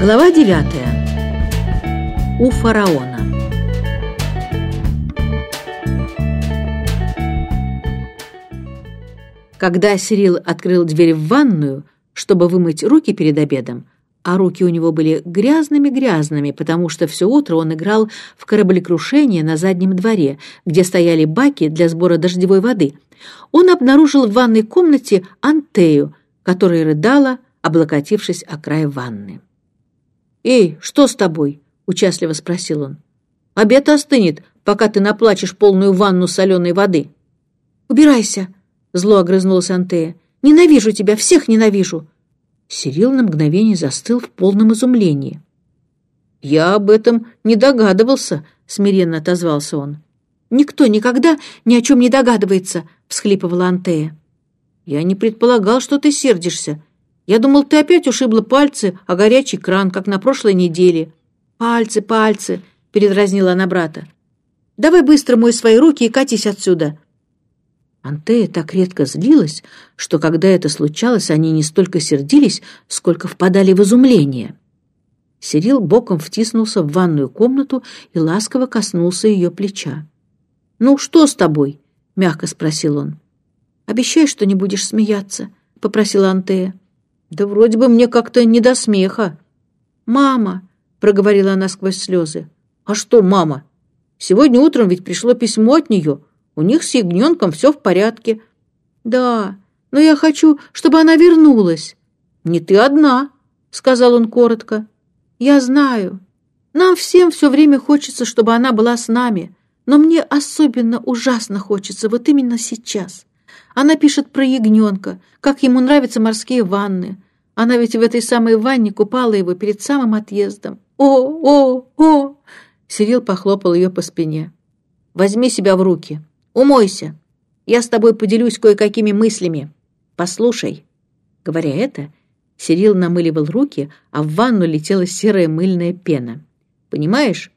Глава 9. У фараона. Когда Сирил открыл дверь в ванную, чтобы вымыть руки перед обедом, а руки у него были грязными-грязными, потому что все утро он играл в кораблекрушение на заднем дворе, где стояли баки для сбора дождевой воды, он обнаружил в ванной комнате Антею, которая рыдала, облокотившись о край ванны. «Эй, что с тобой?» — участливо спросил он. «Обед остынет, пока ты наплачешь полную ванну соленой воды». «Убирайся!» — зло огрызнулась Антея. «Ненавижу тебя, всех ненавижу!» Сирил на мгновение застыл в полном изумлении. «Я об этом не догадывался», — смиренно отозвался он. «Никто никогда ни о чем не догадывается», — всхлипывала Антея. «Я не предполагал, что ты сердишься. Я думал, ты опять ушибла пальцы о горячий кран, как на прошлой неделе. Пальцы, пальцы, передразнила она брата. Давай быстро мой свои руки и катись отсюда. Антея так редко злилась, что когда это случалось, они не столько сердились, сколько впадали в изумление. Сирил боком втиснулся в ванную комнату и ласково коснулся ее плеча. «Ну, что с тобой?» — мягко спросил он. «Обещай, что не будешь смеяться», — попросила Антея. Да вроде бы мне как-то не до смеха. «Мама!» — проговорила она сквозь слезы. «А что, мама? Сегодня утром ведь пришло письмо от нее. У них с ягненком все в порядке». «Да, но я хочу, чтобы она вернулась». «Не ты одна», — сказал он коротко. «Я знаю. Нам всем все время хочется, чтобы она была с нами, но мне особенно ужасно хочется вот именно сейчас. Она пишет про ягненка, как ему нравятся морские ванны. Она ведь в этой самой ванне купала его перед самым отъездом. О, о, о! Сирил похлопал ее по спине. Возьми себя в руки. Умойся. Я с тобой поделюсь кое-какими мыслями. Послушай. Говоря это, Сирил намыливал руки, а в ванну летела серая мыльная пена. Понимаешь,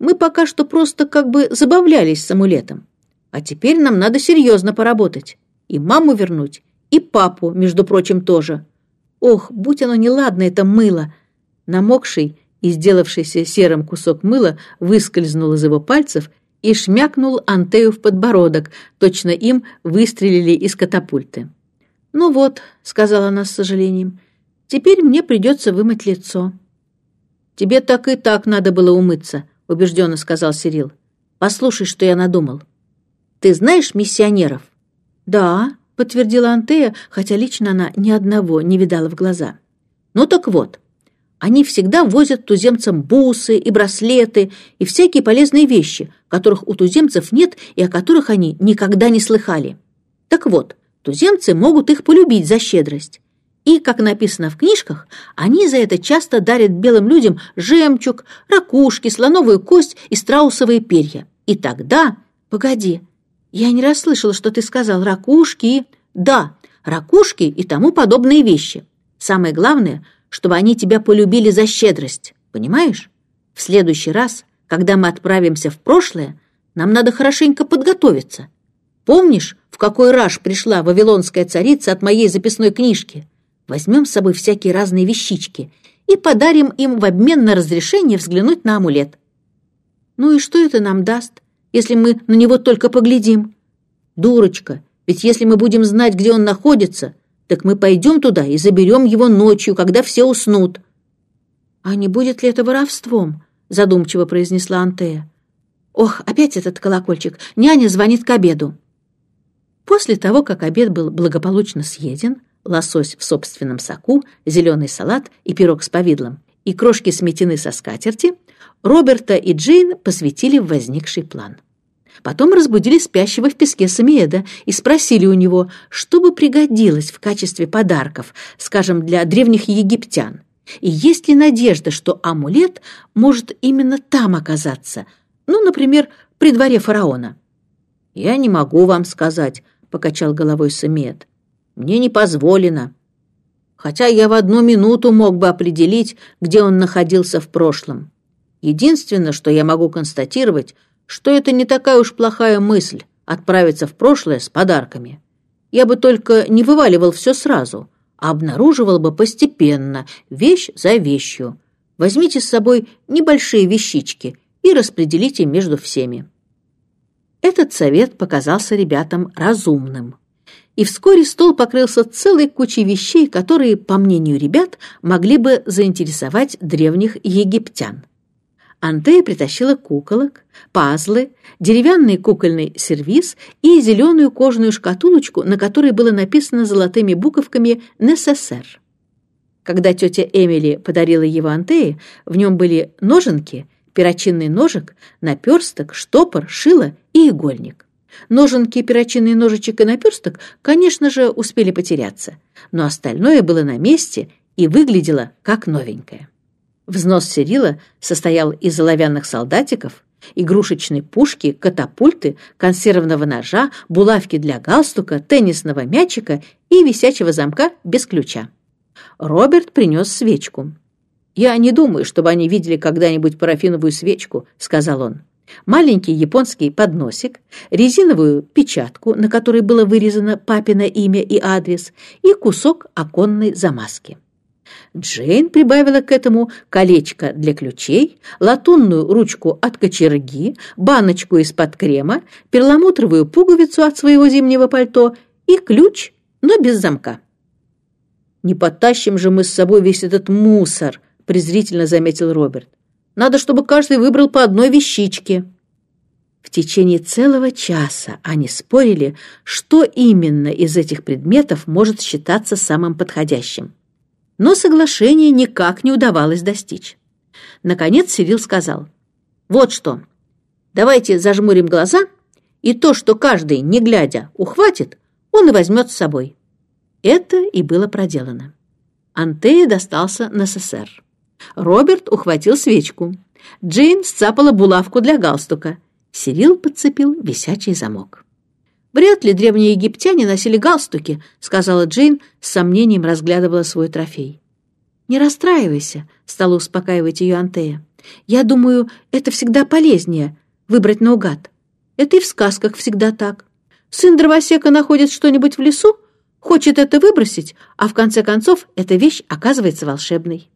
мы пока что просто как бы забавлялись с амулетом. А теперь нам надо серьезно поработать. И маму вернуть, и папу, между прочим, тоже. Ох, будь оно неладно, это мыло. Намокший и сделавшийся серым кусок мыла выскользнул из его пальцев и шмякнул Антею в подбородок, точно им выстрелили из катапульты. «Ну вот», — сказала она с сожалением, — «теперь мне придется вымыть лицо». «Тебе так и так надо было умыться», — убежденно сказал Сирил. «Послушай, что я надумал. Ты знаешь миссионеров?» «Да», — подтвердила Антея, хотя лично она ни одного не видала в глаза. «Ну так вот, они всегда возят туземцам бусы и браслеты и всякие полезные вещи, которых у туземцев нет и о которых они никогда не слыхали. Так вот, туземцы могут их полюбить за щедрость. И, как написано в книжках, они за это часто дарят белым людям жемчуг, ракушки, слоновую кость и страусовые перья. И тогда... Погоди, «Я не расслышала, что ты сказал. Ракушки?» «Да, ракушки и тому подобные вещи. Самое главное, чтобы они тебя полюбили за щедрость. Понимаешь? В следующий раз, когда мы отправимся в прошлое, нам надо хорошенько подготовиться. Помнишь, в какой раж пришла вавилонская царица от моей записной книжки? Возьмем с собой всякие разные вещички и подарим им в обмен на разрешение взглянуть на амулет. Ну и что это нам даст?» Если мы на него только поглядим? Дурочка, ведь если мы будем знать, где он находится, так мы пойдем туда и заберем его ночью, когда все уснут. А не будет ли это воровством? Задумчиво произнесла Антея. Ох, опять этот колокольчик. Няня звонит к обеду. После того, как обед был благополучно съеден, лосось в собственном соку, зеленый салат и пирог с повидлом, и крошки сметены со скатерти, Роберта и Джейн посвятили в возникший план. Потом разбудили спящего в песке Самиеда и спросили у него, что бы пригодилось в качестве подарков, скажем, для древних египтян. И есть ли надежда, что амулет может именно там оказаться, ну, например, при дворе фараона? «Я не могу вам сказать», — покачал головой Самиед. «Мне не позволено. Хотя я в одну минуту мог бы определить, где он находился в прошлом. Единственное, что я могу констатировать, что это не такая уж плохая мысль отправиться в прошлое с подарками. Я бы только не вываливал все сразу, а обнаруживал бы постепенно, вещь за вещью. Возьмите с собой небольшие вещички и распределите между всеми. Этот совет показался ребятам разумным. И вскоре стол покрылся целой кучей вещей, которые, по мнению ребят, могли бы заинтересовать древних египтян. Антея притащила куколок, пазлы, деревянный кукольный сервиз и зеленую кожаную шкатулочку, на которой было написано золотыми буковками «НССР». Когда тетя Эмили подарила его Антее, в нем были ноженки, перочинный ножик, наперсток, штопор, шило и игольник. Ноженки, перочинный ножичек и наперсток, конечно же, успели потеряться, но остальное было на месте и выглядело как новенькое. Взнос Серила состоял из оловянных солдатиков, игрушечной пушки, катапульты, консервного ножа, булавки для галстука, теннисного мячика и висячего замка без ключа. Роберт принес свечку. «Я не думаю, чтобы они видели когда-нибудь парафиновую свечку», — сказал он. Маленький японский подносик, резиновую печатку, на которой было вырезано папино имя и адрес, и кусок оконной замазки. Джейн прибавила к этому колечко для ключей, латунную ручку от кочерги, баночку из-под крема, перламутровую пуговицу от своего зимнего пальто и ключ, но без замка. «Не потащим же мы с собой весь этот мусор», — презрительно заметил Роберт. «Надо, чтобы каждый выбрал по одной вещичке». В течение целого часа они спорили, что именно из этих предметов может считаться самым подходящим но соглашения никак не удавалось достичь. Наконец Сирил сказал, «Вот что, давайте зажмурим глаза, и то, что каждый, не глядя, ухватит, он и возьмет с собой». Это и было проделано. Антея достался на СССР. Роберт ухватил свечку. Джейн сцапала булавку для галстука. Сирил подцепил висячий замок. «Вряд ли древние египтяне носили галстуки», — сказала Джейн, с сомнением разглядывала свой трофей. «Не расстраивайся», — стала успокаивать ее Антея. «Я думаю, это всегда полезнее — выбрать наугад. Это и в сказках всегда так. Сын дровосека находит что-нибудь в лесу, хочет это выбросить, а в конце концов эта вещь оказывается волшебной.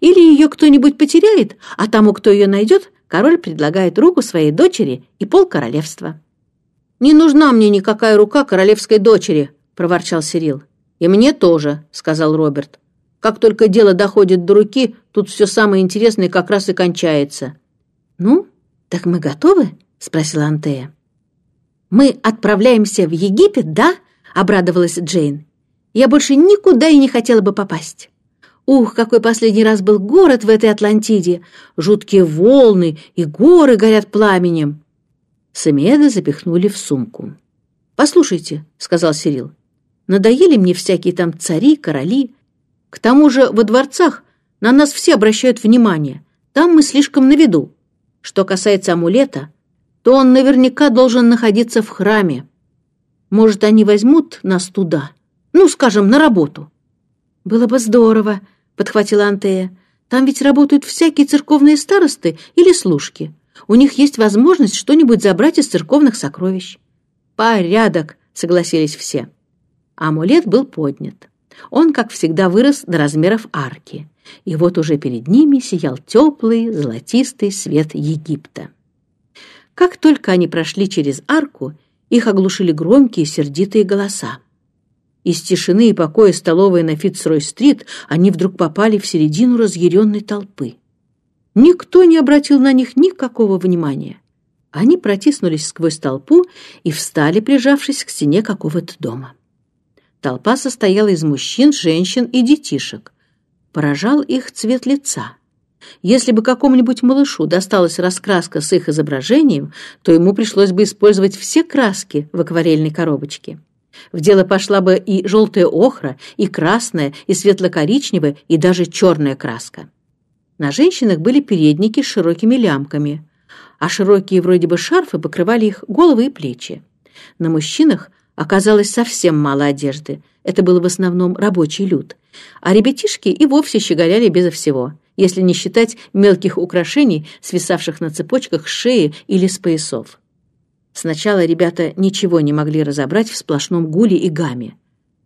Или ее кто-нибудь потеряет, а тому, кто ее найдет, король предлагает руку своей дочери и пол королевства». «Не нужна мне никакая рука королевской дочери», — проворчал Сирил. «И мне тоже», — сказал Роберт. «Как только дело доходит до руки, тут все самое интересное как раз и кончается». «Ну, так мы готовы?» — спросила Антея. «Мы отправляемся в Египет, да?» — обрадовалась Джейн. «Я больше никуда и не хотела бы попасть». Ух, какой последний раз был город в этой Атлантиде! Жуткие волны и горы горят пламенем. Самиэда запихнули в сумку. «Послушайте», — сказал Сирил, — «надоели мне всякие там цари, короли. К тому же во дворцах на нас все обращают внимание. Там мы слишком на виду. Что касается амулета, то он наверняка должен находиться в храме. Может, они возьмут нас туда? Ну, скажем, на работу». «Было бы здорово», — подхватила Антея. «Там ведь работают всякие церковные старосты или служки. У них есть возможность что-нибудь забрать из церковных сокровищ. «Порядок!» — согласились все. Амулет был поднят. Он, как всегда, вырос до размеров арки. И вот уже перед ними сиял теплый золотистый свет Египта. Как только они прошли через арку, их оглушили громкие сердитые голоса. Из тишины и покоя столовой на Фитцрой-стрит они вдруг попали в середину разъяренной толпы. Никто не обратил на них никакого внимания. Они протиснулись сквозь толпу и встали, прижавшись к стене какого-то дома. Толпа состояла из мужчин, женщин и детишек. Поражал их цвет лица. Если бы какому-нибудь малышу досталась раскраска с их изображением, то ему пришлось бы использовать все краски в акварельной коробочке. В дело пошла бы и желтая охра, и красная, и светло-коричневая, и даже черная краска. На женщинах были передники с широкими лямками, а широкие вроде бы шарфы покрывали их головы и плечи. На мужчинах оказалось совсем мало одежды, это был в основном рабочий люд, а ребятишки и вовсе щеголяли безо всего, если не считать мелких украшений, свисавших на цепочках с шеи или с поясов. Сначала ребята ничего не могли разобрать в сплошном гуле и гамме,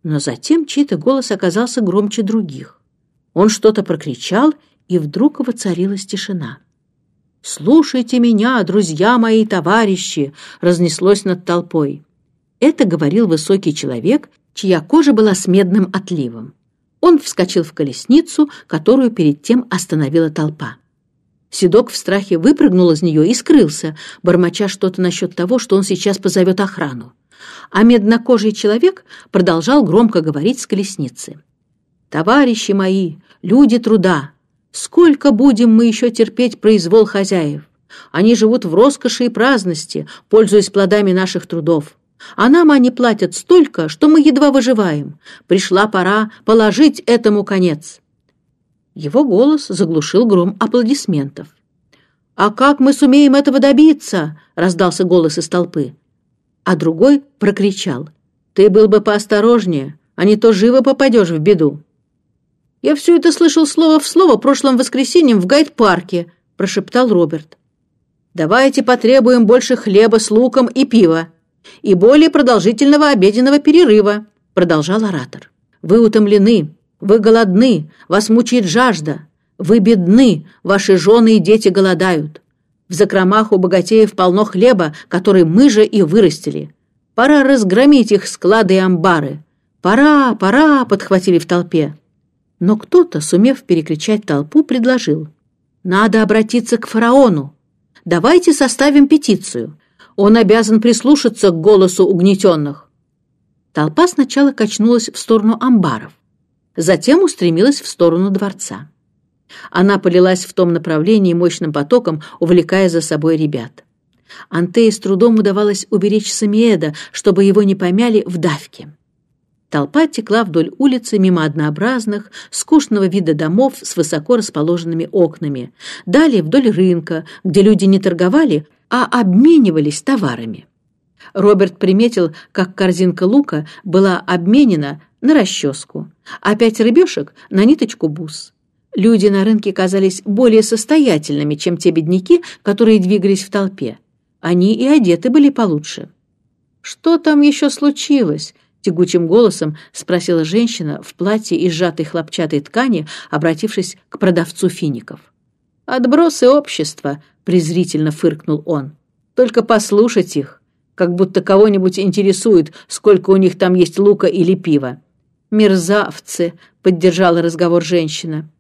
но затем чей-то голос оказался громче других. Он что-то прокричал, и вдруг воцарилась тишина. «Слушайте меня, друзья мои товарищи!» разнеслось над толпой. Это говорил высокий человек, чья кожа была с медным отливом. Он вскочил в колесницу, которую перед тем остановила толпа. Седок в страхе выпрыгнул из нее и скрылся, бормоча что-то насчет того, что он сейчас позовет охрану. А меднокожий человек продолжал громко говорить с колесницы. «Товарищи мои, люди труда, сколько будем мы еще терпеть произвол хозяев? Они живут в роскоши и праздности, пользуясь плодами наших трудов. А нам они платят столько, что мы едва выживаем. Пришла пора положить этому конец». Его голос заглушил гром аплодисментов. «А как мы сумеем этого добиться?» — раздался голос из толпы. А другой прокричал. «Ты был бы поосторожнее, а не то живо попадешь в беду». «Я все это слышал слово в слово прошлым воскресеньем в гайд-парке», — прошептал Роберт. «Давайте потребуем больше хлеба с луком и пива и более продолжительного обеденного перерыва», — продолжал оратор. «Вы утомлены, вы голодны, вас мучает жажда, вы бедны, ваши жены и дети голодают. В закромах у богатеев полно хлеба, который мы же и вырастили. Пора разгромить их склады и амбары. Пора, пора, подхватили в толпе. Но кто-то, сумев перекричать толпу, предложил. Надо обратиться к фараону. Давайте составим петицию. Он обязан прислушаться к голосу угнетенных. Толпа сначала качнулась в сторону амбаров, затем устремилась в сторону дворца. Она полилась в том направлении мощным потоком, увлекая за собой ребят. Антее с трудом удавалось уберечь Самиэда, чтобы его не помяли в давке. Толпа текла вдоль улицы мимо однообразных, скучного вида домов с высоко расположенными окнами, далее вдоль рынка, где люди не торговали, а обменивались товарами. Роберт приметил, как корзинка лука была обменена на расческу, а пять рыбешек — на ниточку бус. Люди на рынке казались более состоятельными, чем те бедняки, которые двигались в толпе. Они и одеты были получше. «Что там еще случилось?» — тягучим голосом спросила женщина в платье из сжатой хлопчатой ткани, обратившись к продавцу фиников. «Отбросы общества», презрительно фыркнул он. Только послушать их, как будто кого-нибудь интересует, сколько у них там есть лука или пива. Мерзавцы, поддержала разговор женщина.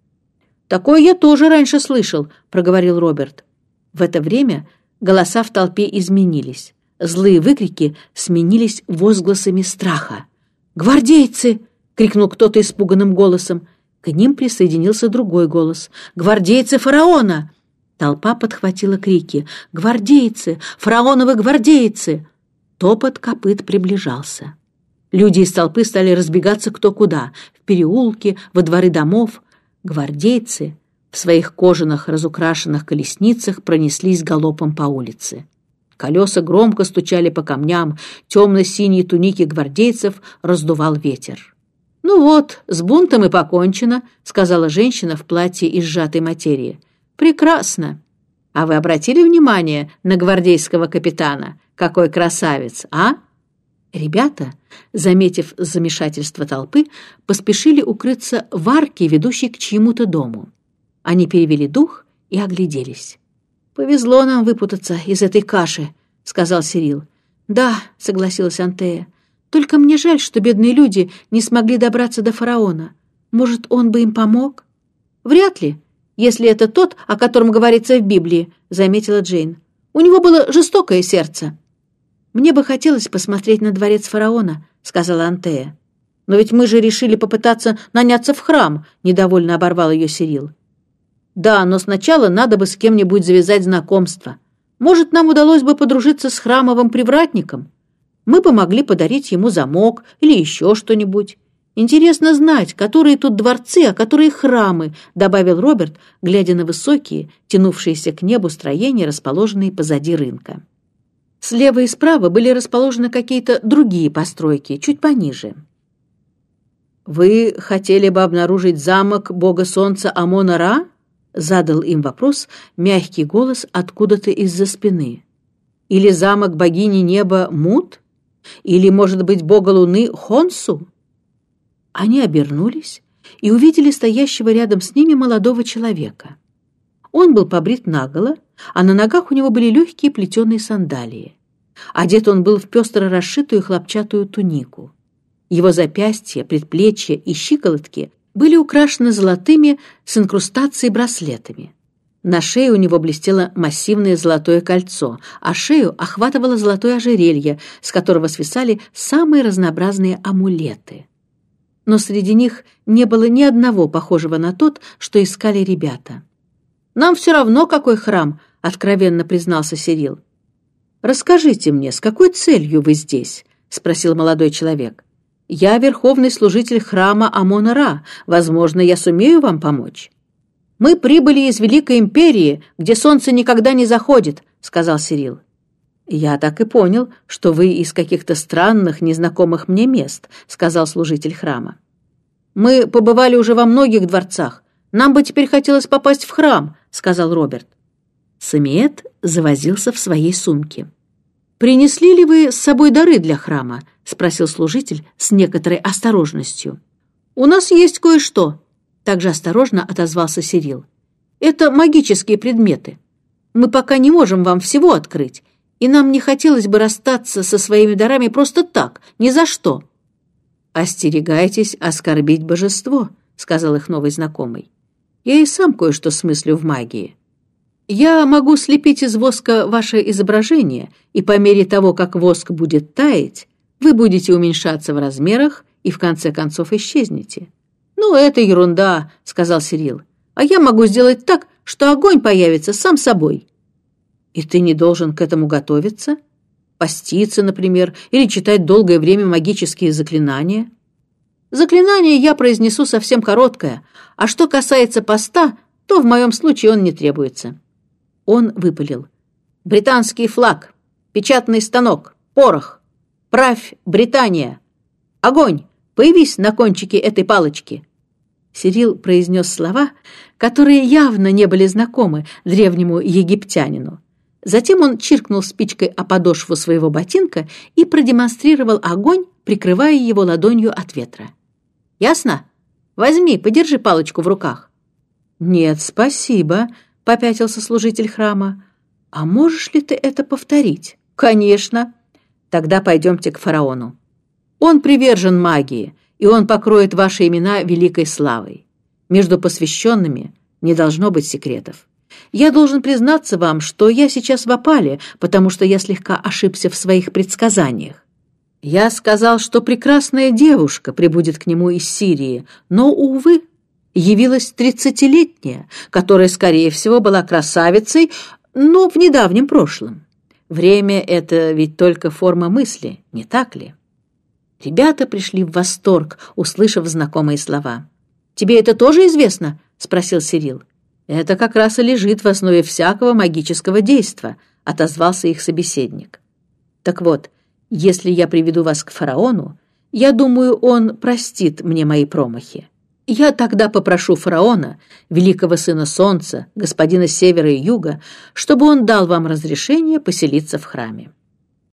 Такое я тоже раньше слышал, проговорил Роберт. В это время голоса в толпе изменились. Злые выкрики сменились возгласами страха. «Гвардейцы!» — крикнул кто-то испуганным голосом. К ним присоединился другой голос. «Гвардейцы фараона!» Толпа подхватила крики «Гвардейцы! Фараоновы гвардейцы!» Топот копыт приближался. Люди из толпы стали разбегаться кто куда, в переулки, во дворы домов. Гвардейцы в своих кожаных разукрашенных колесницах пронеслись галопом по улице. Колеса громко стучали по камням, темно-синие туники гвардейцев раздувал ветер. «Ну вот, с бунтом и покончено», — сказала женщина в платье из сжатой материи. Прекрасно. А вы обратили внимание на гвардейского капитана? Какой красавец, а? Ребята, заметив замешательство толпы, поспешили укрыться в арке, ведущей к чьему-то дому. Они перевели дух и огляделись. «Повезло нам выпутаться из этой каши», — сказал Сирил. «Да», — согласилась Антея. «Только мне жаль, что бедные люди не смогли добраться до фараона. Может, он бы им помог?» «Вряд ли», если это тот, о котором говорится в Библии», — заметила Джейн. «У него было жестокое сердце». «Мне бы хотелось посмотреть на дворец фараона», — сказала Антея. «Но ведь мы же решили попытаться наняться в храм», — недовольно оборвал ее Сирил. «Да, но сначала надо бы с кем-нибудь завязать знакомство. Может, нам удалось бы подружиться с храмовым привратником? Мы бы могли подарить ему замок или еще что-нибудь. Интересно знать, которые тут дворцы, а которые храмы, добавил Роберт, глядя на высокие, тянувшиеся к небу строения, расположенные позади рынка. Слева и справа были расположены какие-то другие постройки, чуть пониже. «Вы хотели бы обнаружить замок бога солнца Амона-Ра?» — задал им вопрос мягкий голос откуда-то из-за спины. «Или замок богини неба Мут? Или, может быть, бога луны Хонсу?» Они обернулись и увидели стоящего рядом с ними молодого человека. Он был побрит наголо, а на ногах у него были легкие плетеные сандалии. Одет он был в пестро расшитую хлопчатую тунику. Его запястья, предплечья и щиколотки были украшены золотыми с инкрустацией браслетами. На шее у него блестело массивное золотое кольцо, а шею охватывало золотое ожерелье, с которого свисали самые разнообразные амулеты. Но среди них не было ни одного похожего на тот, что искали ребята. «Нам все равно, какой храм», — откровенно признался Сирил. «Расскажите мне, с какой целью вы здесь?» — спросил молодой человек. «Я верховный служитель храма Амона-Ра. Возможно, я сумею вам помочь». «Мы прибыли из Великой Империи, где солнце никогда не заходит», — сказал Сирил. «Я так и понял, что вы из каких-то странных, незнакомых мне мест», — сказал служитель храма. «Мы побывали уже во многих дворцах. Нам бы теперь хотелось попасть в храм», — сказал Роберт. Самиет завозился в своей сумке. «Принесли ли вы с собой дары для храма?» — спросил служитель с некоторой осторожностью. «У нас есть кое-что», — также осторожно отозвался Сирил. «Это магические предметы. Мы пока не можем вам всего открыть, и нам не хотелось бы расстаться со своими дарами просто так, ни за что». «Остерегайтесь оскорбить божество», — сказал их новый знакомый. «Я и сам кое-что смыслю в магии. Я могу слепить из воска ваше изображение, и по мере того, как воск будет таять, вы будете уменьшаться в размерах и в конце концов исчезнете. «Ну, это ерунда», — сказал Сирил. «А я могу сделать так, что огонь появится сам собой». «И ты не должен к этому готовиться? Поститься, например, или читать долгое время магические заклинания?» «Заклинание я произнесу совсем короткое, а что касается поста, то в моем случае он не требуется». Он выпалил. «Британский флаг! Печатный станок! Порох! Правь, Британия! Огонь! Появись на кончике этой палочки!» Сирил произнес слова, которые явно не были знакомы древнему египтянину. Затем он чиркнул спичкой о подошву своего ботинка и продемонстрировал огонь, прикрывая его ладонью от ветра. «Ясно? Возьми, подержи палочку в руках». «Нет, спасибо», попятился служитель храма. «А можешь ли ты это повторить?» «Конечно!» «Тогда пойдемте к фараону. Он привержен магии, и он покроет ваши имена великой славой. Между посвященными не должно быть секретов. Я должен признаться вам, что я сейчас в опале, потому что я слегка ошибся в своих предсказаниях. Я сказал, что прекрасная девушка прибудет к нему из Сирии, но, увы, явилась тридцатилетняя, которая, скорее всего, была красавицей, но в недавнем прошлом. Время — это ведь только форма мысли, не так ли? Ребята пришли в восторг, услышав знакомые слова. «Тебе это тоже известно?» — спросил Сирил. «Это как раз и лежит в основе всякого магического действа», — отозвался их собеседник. «Так вот, если я приведу вас к фараону, я думаю, он простит мне мои промахи. Я тогда попрошу фараона, великого сына солнца, господина севера и юга, чтобы он дал вам разрешение поселиться в храме.